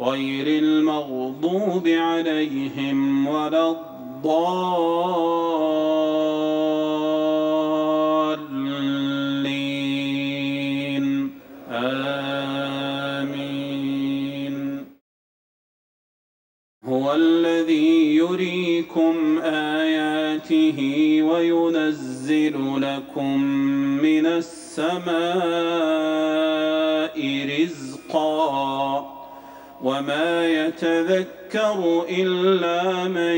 غير المغضوب عليهم ولا الضالين. آمين. هو الذي يريكم آياته وينزل لكم من السماء رزقاً. وما يتذكر إلا من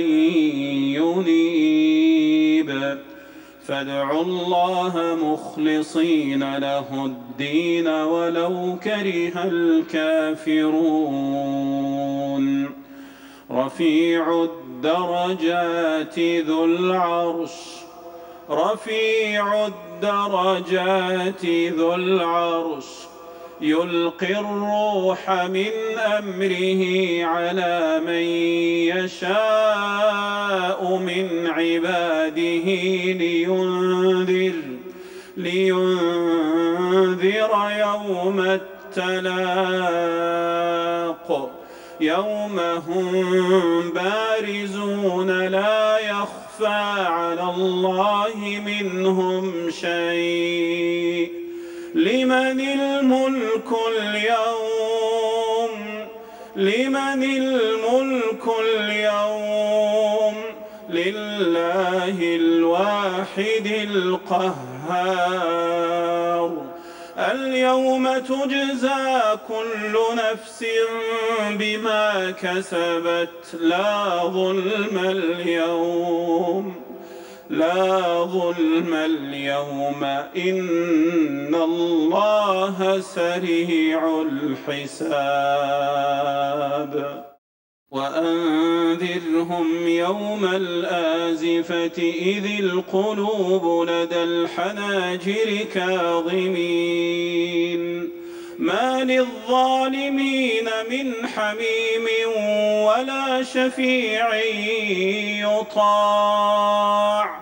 ينيب فادعوا الله مخلصين له الدين ولو كره الكافرون رفيع الدرجات ذو العرش رفيع الدرجات ذو العرش يلقي الروح من أمره على من يشاء من عباده لينذر لينذر يوم التلاق. يوم هم بارزون لا يخفى على الله منهم شيء. لمن الملك اليوم؟ لمن الملك اليوم؟ لله الواحد القهار. اليوم تجزى كل نفس بما كسبت لا ظلم اليوم. لا ظلم اليوم. إن الله سريع الحساب. وأنذرهم يوم الآزفة إذ القلوب لدى الحناجر كاظمين. ما للظالمين من حميم ولا شفيع يطاع.